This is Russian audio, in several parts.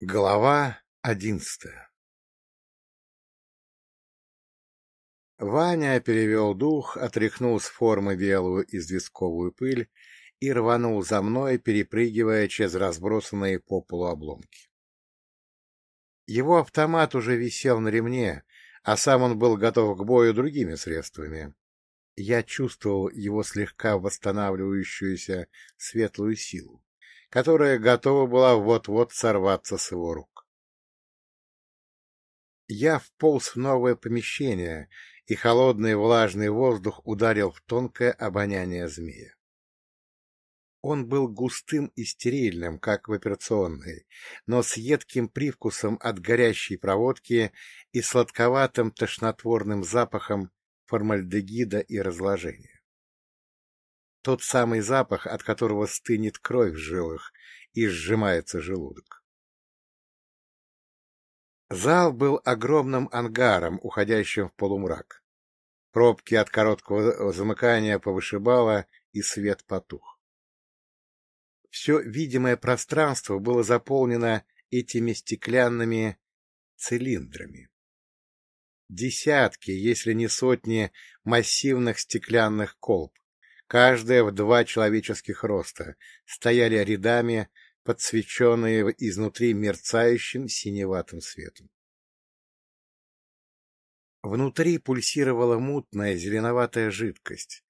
Глава одиннадцатая Ваня перевел дух, отряхнул с формы белую известковую пыль и рванул за мной, перепрыгивая через разбросанные по полу обломки. Его автомат уже висел на ремне, а сам он был готов к бою другими средствами. Я чувствовал его слегка восстанавливающуюся светлую силу которая готова была вот-вот сорваться с его рук. Я вполз в новое помещение, и холодный влажный воздух ударил в тонкое обоняние змея. Он был густым и стерильным, как в операционной, но с едким привкусом от горящей проводки и сладковатым тошнотворным запахом формальдегида и разложения. Тот самый запах, от которого стынет кровь в жилах и сжимается желудок. Зал был огромным ангаром, уходящим в полумрак. Пробки от короткого замыкания повышибало, и свет потух. Все видимое пространство было заполнено этими стеклянными цилиндрами. Десятки, если не сотни, массивных стеклянных колб, каждая в два человеческих роста, стояли рядами, подсвеченные изнутри мерцающим синеватым светом. Внутри пульсировала мутная зеленоватая жидкость,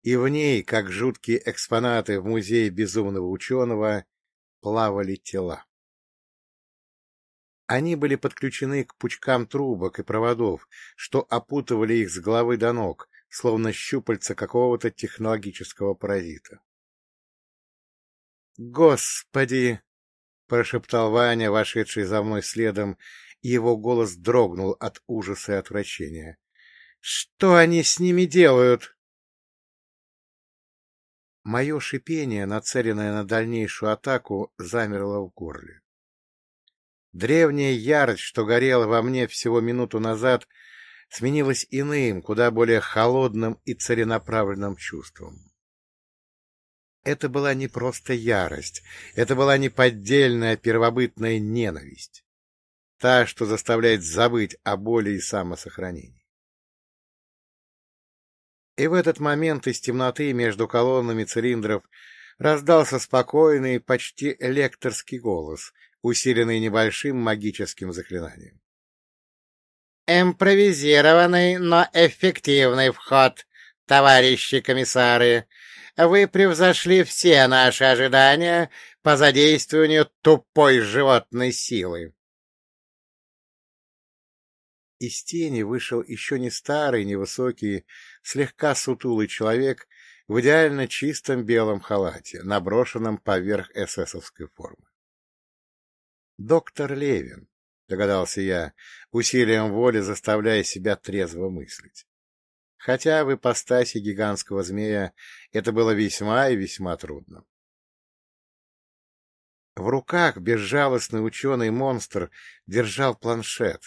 и в ней, как жуткие экспонаты в музее безумного ученого, плавали тела. Они были подключены к пучкам трубок и проводов, что опутывали их с головы до ног, словно щупальца какого-то технологического паразита. «Господи!» — прошептал Ваня, вошедший за мной следом, и его голос дрогнул от ужаса и отвращения. «Что они с ними делают?» Мое шипение, нацеленное на дальнейшую атаку, замерло в горле. Древняя ярость, что горела во мне всего минуту назад, — сменилось иным, куда более холодным и целенаправленным чувством. Это была не просто ярость, это была неподдельная первобытная ненависть, та, что заставляет забыть о боли и самосохранении. И в этот момент из темноты между колоннами цилиндров раздался спокойный, почти лекторский голос, усиленный небольшим магическим заклинанием. «Импровизированный, но эффективный вход, товарищи комиссары. Вы превзошли все наши ожидания по задействованию тупой животной силы». Из тени вышел еще не старый, невысокий, слегка сутулый человек в идеально чистом белом халате, наброшенном поверх эсэсовской формы. Доктор Левин, догадался я, усилием воли заставляя себя трезво мыслить. Хотя в ипостаси гигантского змея это было весьма и весьма трудно. В руках безжалостный ученый-монстр держал планшет,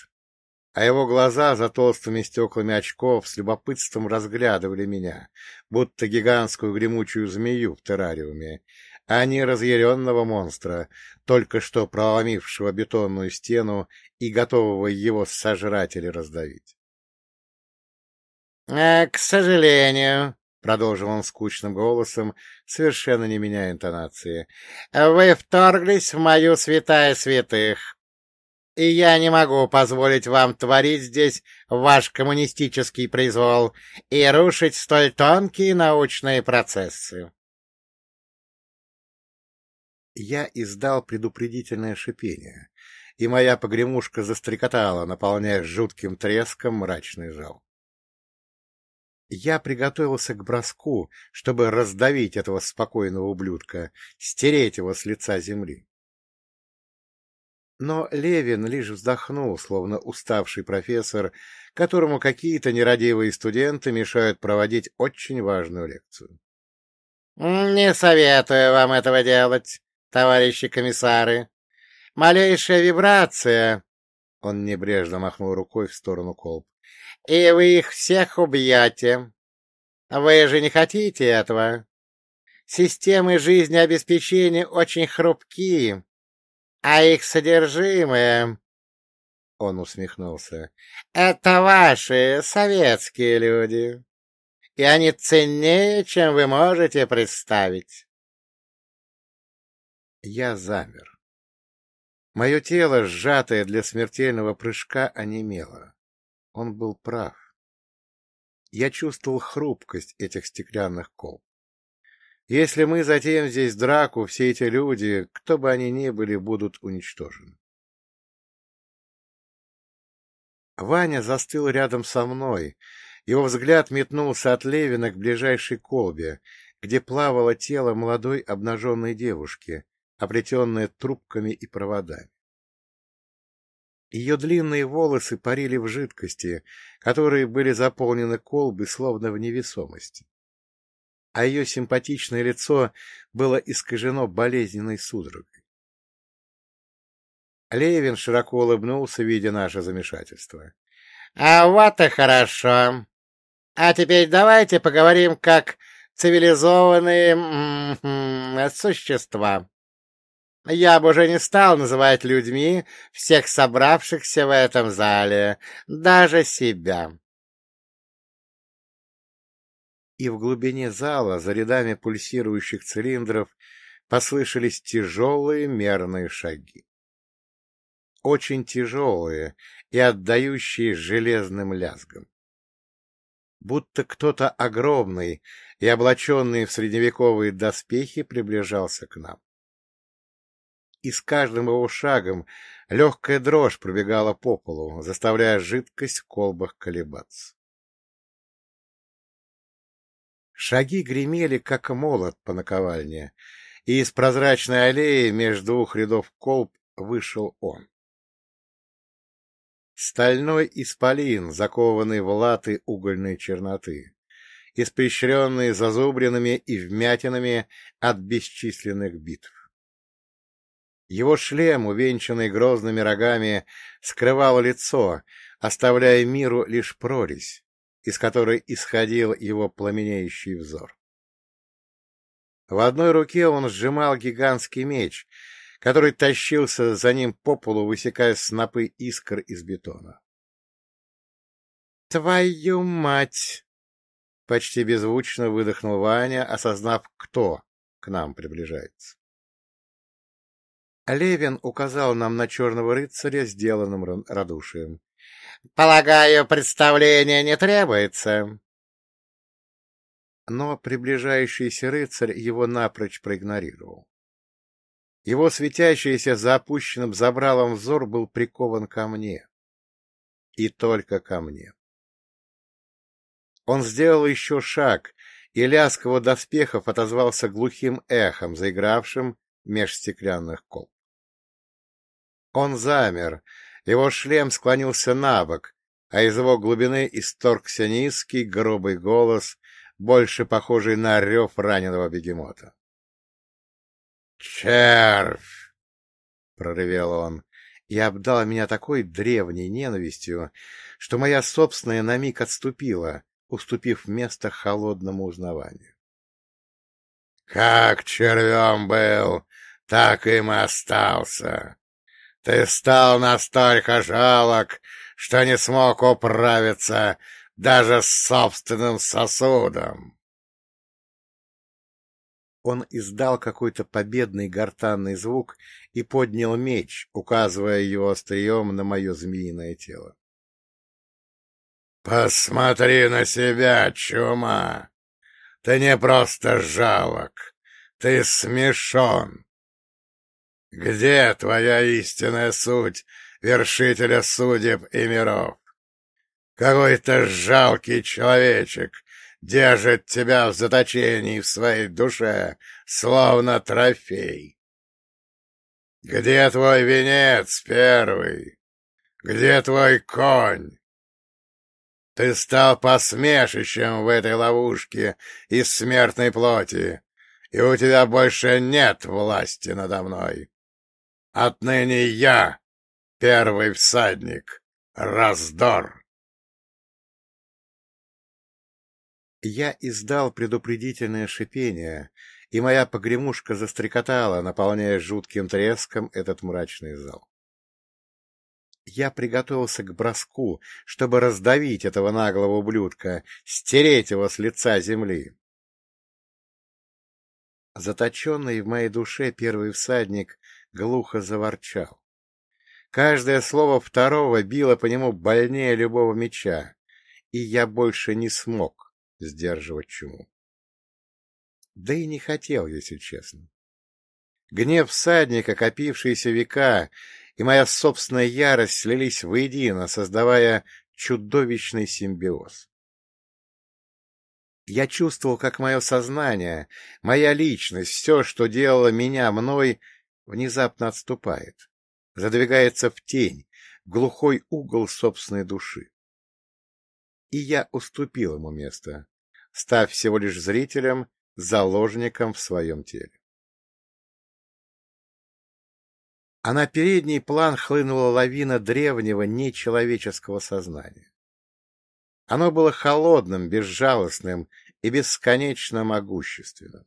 а его глаза за толстыми стеклами очков с любопытством разглядывали меня, будто гигантскую гремучую змею в террариуме, а не разъяренного монстра, только что проломившего бетонную стену и готового его сожрать или раздавить. «Э, — К сожалению, — продолжил он скучным голосом, совершенно не меняя интонации, — вы вторглись в мою святая святых, и я не могу позволить вам творить здесь ваш коммунистический произвол и рушить столь тонкие научные процессы. Я издал предупредительное шипение, и моя погремушка застрекотала, наполняя жутким треском мрачный зал. Я приготовился к броску, чтобы раздавить этого спокойного ублюдка, стереть его с лица земли. Но Левин лишь вздохнул, словно уставший профессор, которому какие-то нерадивые студенты мешают проводить очень важную лекцию. — Не советую вам этого делать, товарищи комиссары. Малейшая вибрация, — он небрежно махнул рукой в сторону колб, — и вы их всех убьете. Вы же не хотите этого. Системы жизнеобеспечения очень хрупкие. А их содержимое, — он усмехнулся, — это ваши советские люди, и они ценнее, чем вы можете представить. Я замер. Мое тело, сжатое для смертельного прыжка, онемело. Он был прав. Я чувствовал хрупкость этих стеклянных кол. Если мы затеем здесь драку, все эти люди, кто бы они ни были, будут уничтожены. Ваня застыл рядом со мной. Его взгляд метнулся от Левина к ближайшей колбе, где плавало тело молодой обнаженной девушки, оплетенное трубками и проводами. Ее длинные волосы парили в жидкости, которые были заполнены колбой, словно в невесомости. А ее симпатичное лицо было искажено болезненной судорогой. Левин широко улыбнулся, видя наше замешательство. — А вот и хорошо. А теперь давайте поговорим как цивилизованные м -м, существа. Я бы уже не стал называть людьми всех собравшихся в этом зале, даже себя. И в глубине зала, за рядами пульсирующих цилиндров, послышались тяжелые мерные шаги. Очень тяжелые и отдающие железным лязгом. Будто кто-то огромный и облаченный в средневековые доспехи приближался к нам и с каждым его шагом легкая дрожь пробегала по полу, заставляя жидкость в колбах колебаться. Шаги гремели, как молот по наковальне, и из прозрачной аллеи между двух рядов колб вышел он. Стальной исполин, закованный в латы угольной черноты, испещренный зазубринами и вмятинами от бесчисленных битв. Его шлем, увенчанный грозными рогами, скрывал лицо, оставляя миру лишь прорезь, из которой исходил его пламенеющий взор. В одной руке он сжимал гигантский меч, который тащился за ним по полу, высекая снопы искр из бетона. «Твою мать!» — почти беззвучно выдохнул Ваня, осознав, кто к нам приближается. Левин указал нам на черного рыцаря, сделанным радушием. — Полагаю, представления не требуется. Но приближающийся рыцарь его напрочь проигнорировал. Его светящийся за опущенным забралом взор был прикован ко мне. И только ко мне. Он сделал еще шаг, и лязг его доспехов отозвался глухим эхом, заигравшим меж стеклянных кол. Он замер, его шлем склонился на бок, а из его глубины исторгся низкий грубый голос, больше похожий на рев раненого бегемота. «Червь!» — проревел он и обдал меня такой древней ненавистью, что моя собственная на миг отступила, уступив место холодному узнаванию. «Как червем был, так им и остался!» Ты стал настолько жалок, что не смог управиться даже с собственным сосудом. Он издал какой-то победный гортанный звук и поднял меч, указывая его острием на мое змеиное тело. — Посмотри на себя, чума! Ты не просто жалок, ты смешон. Где твоя истинная суть, вершителя судеб и миров? Какой-то жалкий человечек держит тебя в заточении в своей душе, словно трофей. Где твой венец первый? Где твой конь? Ты стал посмешищем в этой ловушке из смертной плоти, и у тебя больше нет власти надо мной. Отныне я первый всадник, раздор. Я издал предупредительное шипение и моя погремушка застрекотала, наполняя жутким треском этот мрачный зал. Я приготовился к броску, чтобы раздавить этого наглого ублюдка, стереть его с лица земли. Заточенный в моей душе первый всадник глухо заворчал. Каждое слово второго било по нему больнее любого меча, и я больше не смог сдерживать чуму. Да и не хотел, если честно. Гнев всадника, копившиеся века, и моя собственная ярость слились воедино, создавая чудовищный симбиоз. Я чувствовал, как мое сознание, моя личность, все, что делало меня мной, внезапно отступает, задвигается в тень, в глухой угол собственной души. И я уступил ему место, став всего лишь зрителем, заложником в своем теле. А на передний план хлынула лавина древнего нечеловеческого сознания. Оно было холодным, безжалостным и бесконечно могущественным.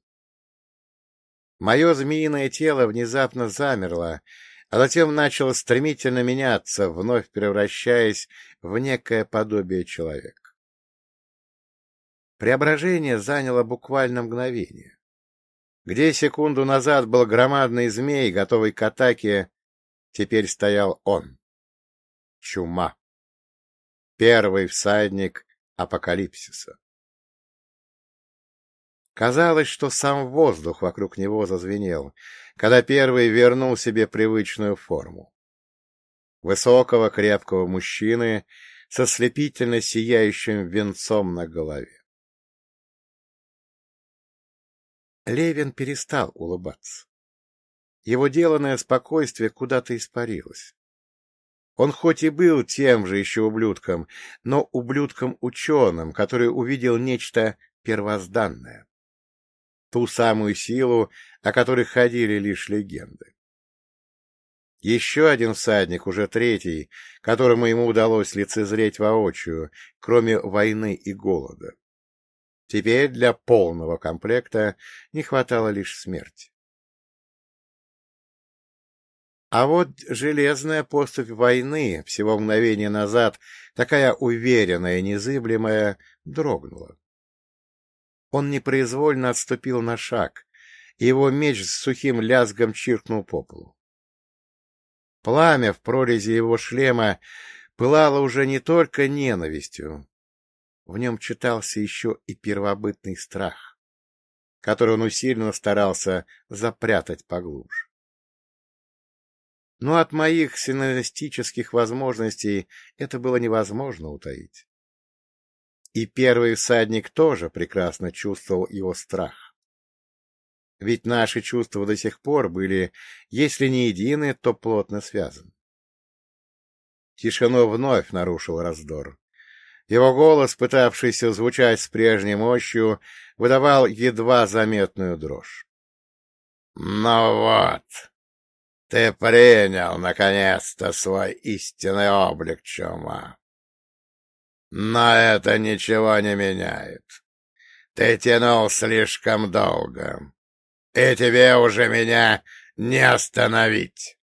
Мое змеиное тело внезапно замерло, а затем начало стремительно меняться, вновь превращаясь в некое подобие человека. Преображение заняло буквально мгновение. Где секунду назад был громадный змей, готовый к атаке, теперь стоял он. Чума. Первый всадник апокалипсиса. Казалось, что сам воздух вокруг него зазвенел, когда первый вернул себе привычную форму. Высокого крепкого мужчины со слепительно сияющим венцом на голове. Левин перестал улыбаться. Его деланное спокойствие куда-то испарилось. Он хоть и был тем же еще ублюдком, но ублюдком-ученым, который увидел нечто первозданное. Ту самую силу, о которой ходили лишь легенды. Еще один всадник, уже третий, которому ему удалось лицезреть воочию, кроме войны и голода. Теперь для полного комплекта не хватало лишь смерти. А вот железная поступь войны всего мгновение назад, такая уверенная и незыблемая, дрогнула. Он непроизвольно отступил на шаг, и его меч с сухим лязгом чиркнул по полу. Пламя в прорези его шлема пылало уже не только ненавистью, в нем читался еще и первобытный страх, который он усиленно старался запрятать поглубже. Но от моих синестических возможностей это было невозможно утаить. И первый всадник тоже прекрасно чувствовал его страх. Ведь наши чувства до сих пор были, если не едины, то плотно связаны. Тишину вновь нарушил раздор. Его голос, пытавшийся звучать с прежней мощью, выдавал едва заметную дрожь. — Ну вот, ты принял, наконец-то, свой истинный облик, Чума. Но это ничего не меняет. Ты тянул слишком долго, и тебе уже меня не остановить.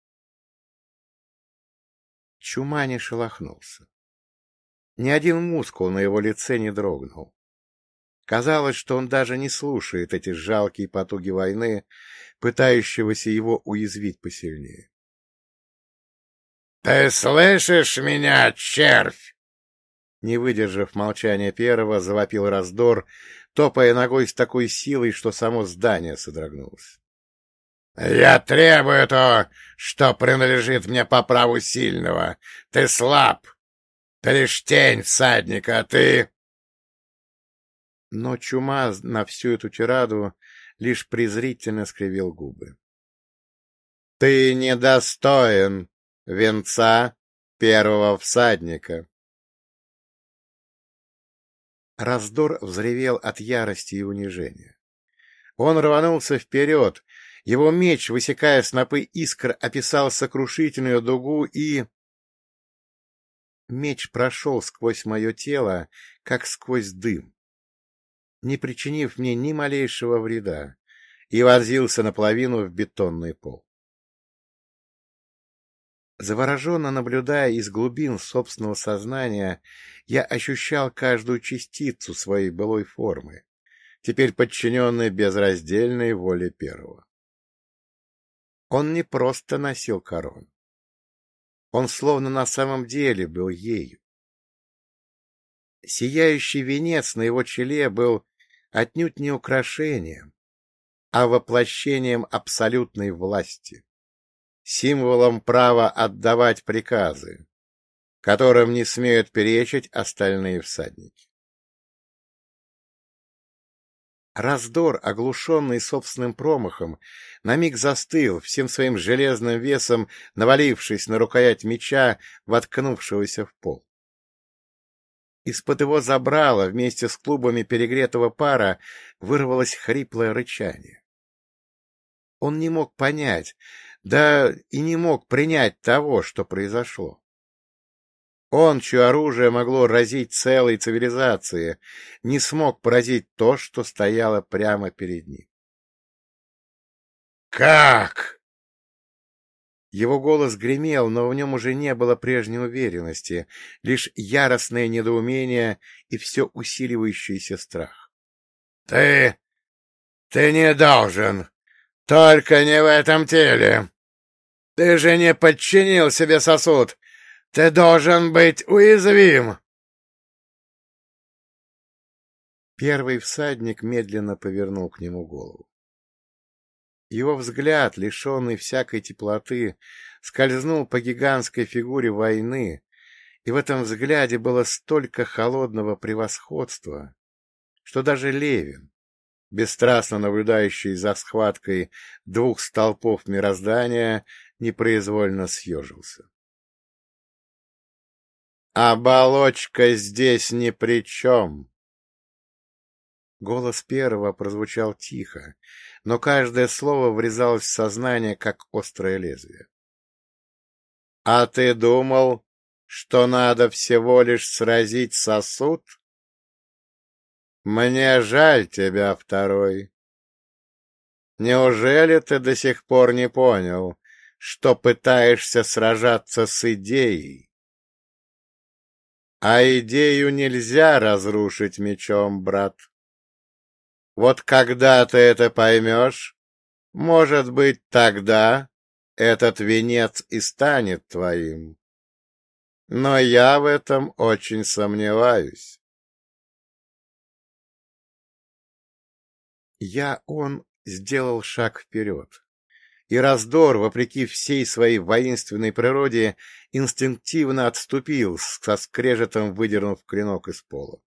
Чума не шелохнулся. Ни один мускул на его лице не дрогнул. Казалось, что он даже не слушает эти жалкие потуги войны, пытающегося его уязвить посильнее. — Ты слышишь меня, червь? Не выдержав молчания первого, завопил раздор, топая ногой с такой силой, что само здание содрогнулось. — Я требую то, что принадлежит мне по праву сильного. Ты слаб, ты лишь тень всадника, а ты... Но чума на всю эту тираду лишь презрительно скривил губы. — Ты недостоин венца первого всадника. Раздор взревел от ярости и унижения. Он рванулся вперед, его меч, высекая снопы искр, описал сокрушительную дугу и... Меч прошел сквозь мое тело, как сквозь дым, не причинив мне ни малейшего вреда, и вонзился наполовину в бетонный пол. Завороженно наблюдая из глубин собственного сознания, я ощущал каждую частицу своей былой формы, теперь подчиненной безраздельной воле первого. Он не просто носил корону. Он словно на самом деле был ею. Сияющий венец на его челе был отнюдь не украшением, а воплощением абсолютной власти, символом права отдавать приказы, которым не смеют перечить остальные всадники. Раздор, оглушенный собственным промахом, на миг застыл, всем своим железным весом навалившись на рукоять меча, воткнувшегося в пол. Из-под его забрала вместе с клубами перегретого пара вырвалось хриплое рычание. Он не мог понять, да и не мог принять того, что произошло. Он, чье оружие могло разить целой цивилизации, не смог поразить то, что стояло прямо перед ним. «Как?» Его голос гремел, но в нем уже не было прежней уверенности, лишь яростное недоумение и все усиливающийся страх. — Ты... ты не должен. Только не в этом теле. Ты же не подчинил себе сосуд. Ты должен быть уязвим. Первый всадник медленно повернул к нему голову. Его взгляд, лишенный всякой теплоты, скользнул по гигантской фигуре войны, и в этом взгляде было столько холодного превосходства, что даже Левин, бесстрастно наблюдающий за схваткой двух столпов мироздания, непроизвольно съежился. «Оболочка здесь ни при чем!» Голос первого прозвучал тихо, но каждое слово врезалось в сознание, как острое лезвие. — А ты думал, что надо всего лишь сразить сосуд? Мне жаль тебя, второй. Неужели ты до сих пор не понял, что пытаешься сражаться с идеей? А идею нельзя разрушить мечом, брат. Вот когда ты это поймешь, может быть, тогда этот венец и станет твоим. Но я в этом очень сомневаюсь. Я, он, сделал шаг вперед. И раздор, вопреки всей своей воинственной природе, инстинктивно отступил, со скрежетом выдернув клинок из пола.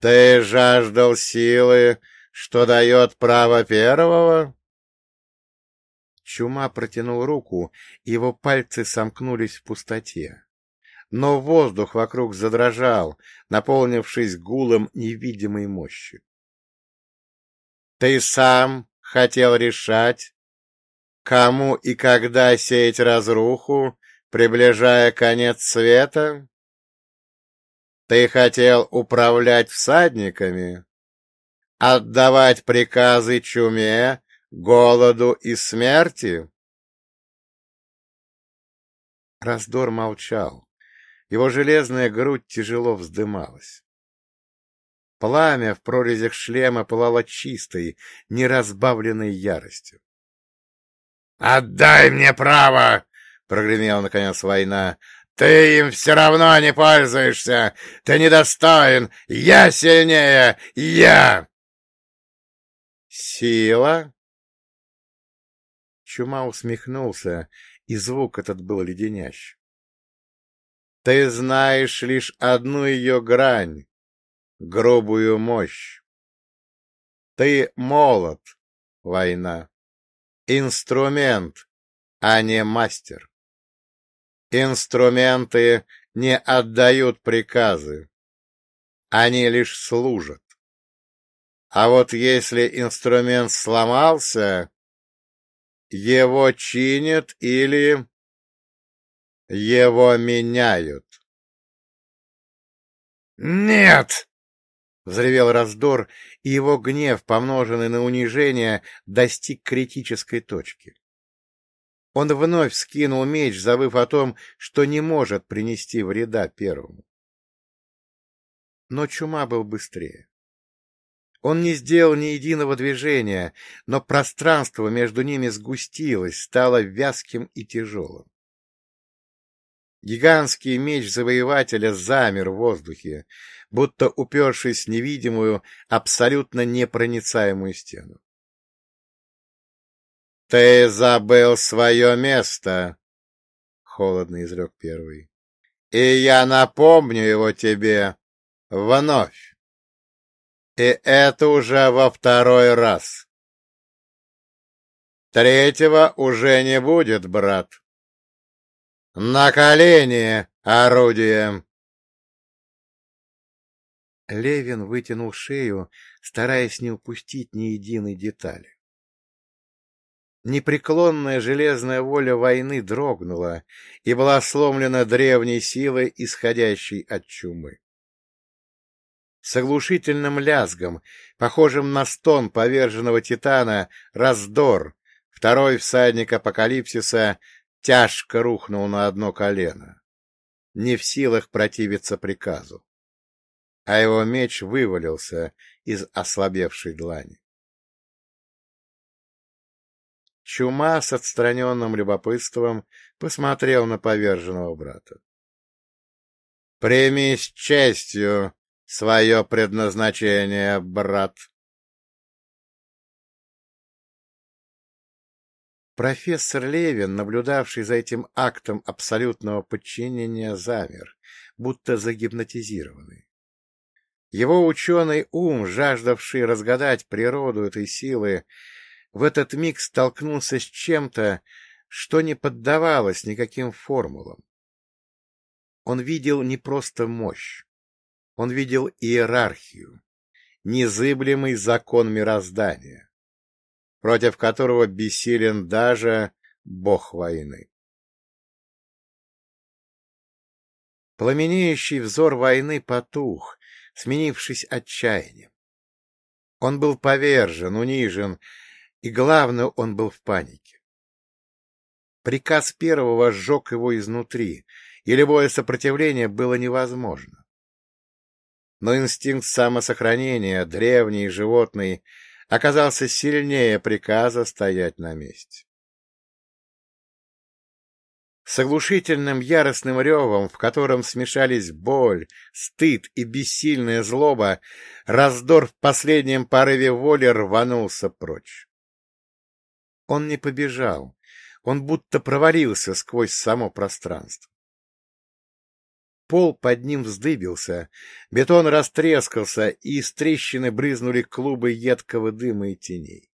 Ты жаждал силы, что дает право первого? Чума протянул руку, и его пальцы сомкнулись в пустоте. Но воздух вокруг задрожал, наполнившись гулом невидимой мощи. Ты сам хотел решать, кому и когда сеять разруху, приближая конец света? Ты хотел управлять всадниками? Отдавать приказы чуме, голоду и смерти? Раздор молчал. Его железная грудь тяжело вздымалась. Пламя в прорезях шлема пылало чистой, неразбавленной яростью. — Отдай мне право! — прогремела, наконец, война. Ты им все равно не пользуешься. Ты недостоин. Я сильнее. Я. Сила? Чума усмехнулся, и звук этот был леденящий. Ты знаешь лишь одну ее грань — грубую мощь. Ты молот, война, инструмент, а не мастер. Инструменты не отдают приказы. Они лишь служат. А вот если инструмент сломался, его чинят или его меняют. «Нет!» Взревел раздор, и его гнев, помноженный на унижение, достиг критической точки. Он вновь скинул меч, забыв о том, что не может принести вреда первому. Но чума был быстрее. Он не сделал ни единого движения, но пространство между ними сгустилось, стало вязким и тяжелым. Гигантский меч завоевателя замер в воздухе, будто упершись в невидимую, абсолютно непроницаемую стену. — Ты забыл свое место, — холодно изрек первый, — и я напомню его тебе вновь. И это уже во второй раз. Третьего уже не будет, брат. На колени, орудие! Левин вытянул шею, стараясь не упустить ни единой детали. Непреклонная железная воля войны дрогнула и была сломлена древней силой, исходящей от чумы с оглушительным лязгом, похожим на стон поверженного титана, раздор, второй всадник апокалипсиса тяжко рухнул на одно колено, не в силах противиться приказу, а его меч вывалился из ослабевшей длани. Чума с отстраненным любопытством посмотрел на поверженного брата. — Прими с честью свое предназначение, брат. Профессор Левин, наблюдавший за этим актом абсолютного подчинения, замер, будто загипнотизированный. Его ученый ум, жаждавший разгадать природу этой силы, в этот миг столкнулся с чем-то, что не поддавалось никаким формулам. Он видел не просто мощь, он видел иерархию, незыблемый закон мироздания, против которого бессилен даже бог войны. Пламенеющий взор войны потух, сменившись отчаянием. Он был повержен, унижен, и, главное, он был в панике. Приказ первого сжег его изнутри, и любое сопротивление было невозможно но инстинкт самосохранения, древний животный, оказался сильнее приказа стоять на месте. С оглушительным яростным ревом, в котором смешались боль, стыд и бессильная злоба, раздор в последнем порыве воли рванулся прочь. Он не побежал, он будто провалился сквозь само пространство. Пол под ним вздыбился, бетон растрескался, и из трещины брызнули клубы едкого дыма и теней.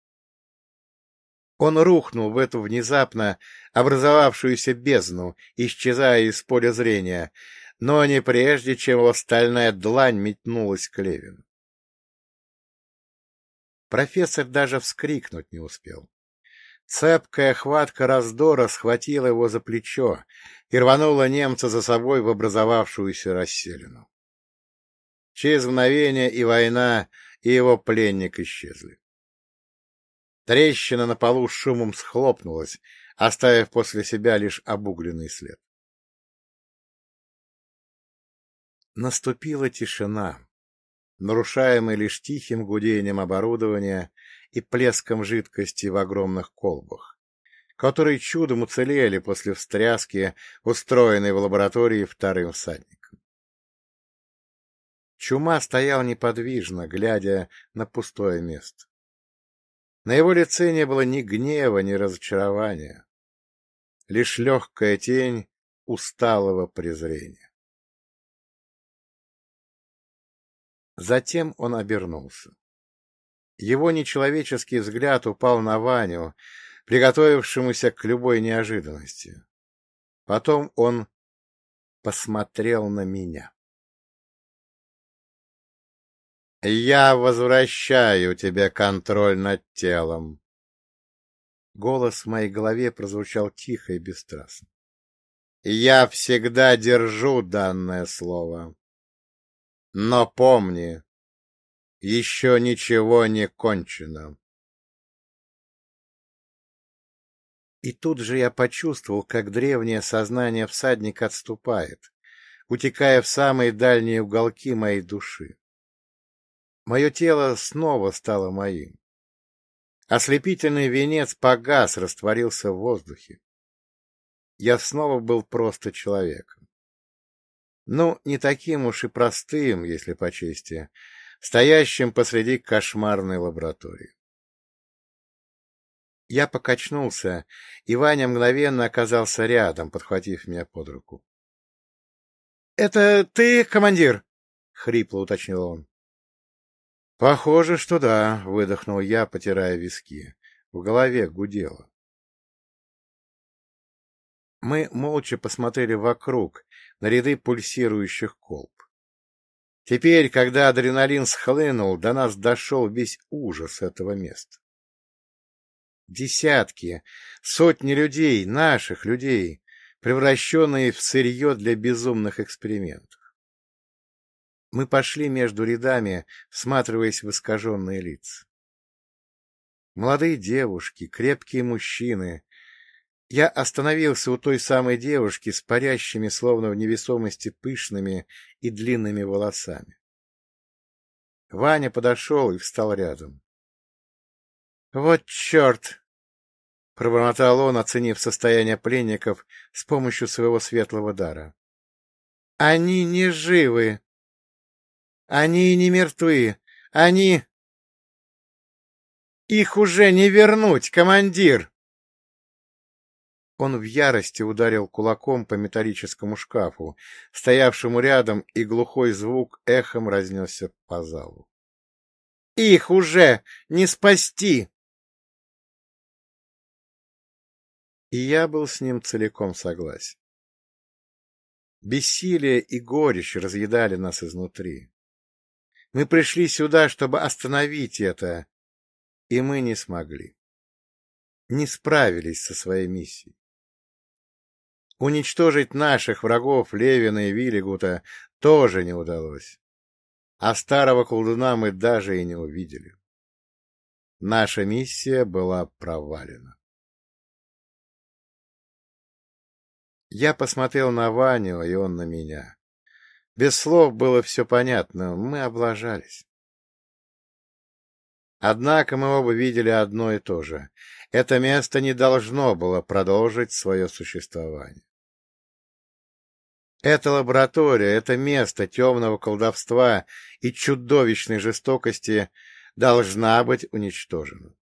Он рухнул в эту внезапно образовавшуюся бездну, исчезая из поля зрения, но не прежде, чем его стальная длань метнулась к Левину. Профессор даже вскрикнуть не успел. Цепкая хватка раздора схватила его за плечо и рванула немца за собой в образовавшуюся расселину. Через мгновение и война, и его пленник исчезли. Трещина на полу шумом схлопнулась, оставив после себя лишь обугленный след. Наступила тишина, нарушаемая лишь тихим гудением оборудования и плеском жидкости в огромных колбах, которые чудом уцелели после встряски, устроенной в лаборатории вторым всадником. Чума стоял неподвижно, глядя на пустое место. На его лице не было ни гнева, ни разочарования, лишь легкая тень усталого презрения. Затем он обернулся. Его нечеловеческий взгляд упал на Ваню, приготовившемуся к любой неожиданности. Потом он посмотрел на меня. «Я возвращаю тебе контроль над телом». Голос в моей голове прозвучал тихо и бесстрастно. «Я всегда держу данное слово. Но помни, Еще ничего не кончено. И тут же я почувствовал, как древнее сознание всадника отступает, утекая в самые дальние уголки моей души. Мое тело снова стало моим. Ослепительный венец погас, растворился в воздухе. Я снова был просто человеком. Ну, не таким уж и простым, если по чести, стоящим посреди кошмарной лаборатории. Я покачнулся, и Ваня мгновенно оказался рядом, подхватив меня под руку. — Это ты, командир? — хрипло уточнил он. — Похоже, что да, — выдохнул я, потирая виски. В голове гудело. Мы молча посмотрели вокруг, на ряды пульсирующих колб. Теперь, когда адреналин схлынул, до нас дошел весь ужас этого места. Десятки, сотни людей, наших людей, превращенные в сырье для безумных экспериментов. Мы пошли между рядами, всматриваясь в искаженные лица. Молодые девушки, крепкие мужчины. Я остановился у той самой девушки с парящими, словно в невесомости, пышными и длинными волосами. Ваня подошел и встал рядом. — Вот черт! — пробормотал он, оценив состояние пленников с помощью своего светлого дара. — Они не живы. Они не мертвы. Они... Их уже не вернуть, командир! Он в ярости ударил кулаком по металлическому шкафу, стоявшему рядом, и глухой звук эхом разнесся по залу. «Их уже не спасти!» И я был с ним целиком согласен. Бессилие и горечь разъедали нас изнутри. Мы пришли сюда, чтобы остановить это, и мы не смогли. Не справились со своей миссией. Уничтожить наших врагов Левина и Виллигута тоже не удалось. А старого колдуна мы даже и не увидели. Наша миссия была провалена. Я посмотрел на Ваню, и он на меня. Без слов было все понятно, мы облажались. Однако мы оба видели одно и то же. Это место не должно было продолжить свое существование. Эта лаборатория, это место темного колдовства и чудовищной жестокости должна быть уничтожена.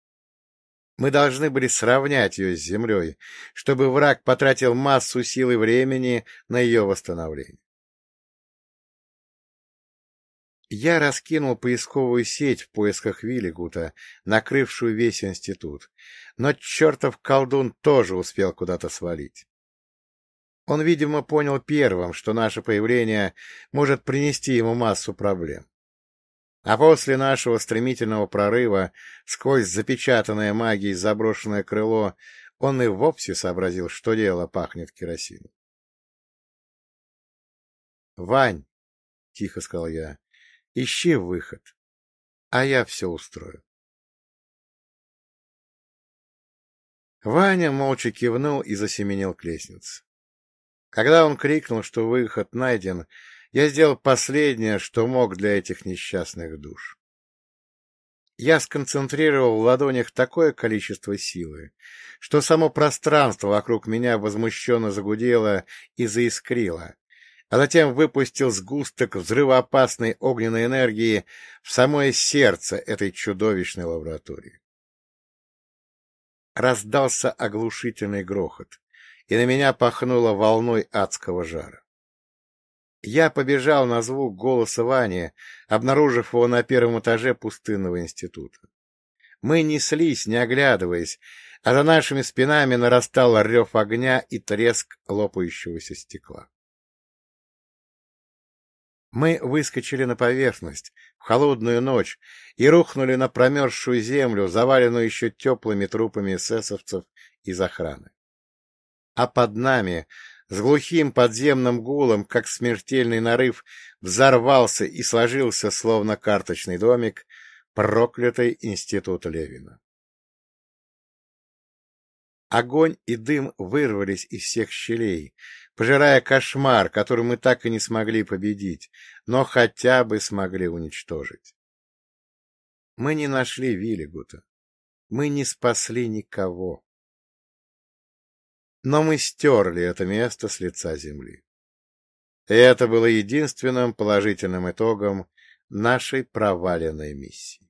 Мы должны были сравнять ее с землей, чтобы враг потратил массу сил и времени на ее восстановление. Я раскинул поисковую сеть в поисках Виллигута, накрывшую весь институт, но чертов колдун тоже успел куда-то свалить. Он, видимо, понял первым, что наше появление может принести ему массу проблем. А после нашего стремительного прорыва сквозь запечатанное магией заброшенное крыло он и вовсе сообразил, что дело пахнет керосином. — Вань, — тихо сказал я, — ищи выход, а я все устрою. Ваня молча кивнул и засеменил к лестнице. Когда он крикнул, что выход найден, я сделал последнее, что мог для этих несчастных душ. Я сконцентрировал в ладонях такое количество силы, что само пространство вокруг меня возмущенно загудело и заискрило, а затем выпустил сгусток взрывоопасной огненной энергии в самое сердце этой чудовищной лаборатории. Раздался оглушительный грохот, и на меня пахнуло волной адского жара. Я побежал на звук голоса Вани, обнаружив его на первом этаже пустынного института. Мы неслись, не оглядываясь, а за нашими спинами нарастал рев огня и треск лопающегося стекла. Мы выскочили на поверхность в холодную ночь и рухнули на промерзшую землю, заваленную еще теплыми трупами эсэсовцев из охраны. А под нами с глухим подземным гулом, как смертельный нарыв, взорвался и сложился, словно карточный домик, проклятый институт Левина. Огонь и дым вырвались из всех щелей, пожирая кошмар, который мы так и не смогли победить, но хотя бы смогли уничтожить. Мы не нашли Виллигута. Мы не спасли никого. Но мы стерли это место с лица земли. И это было единственным положительным итогом нашей проваленной миссии.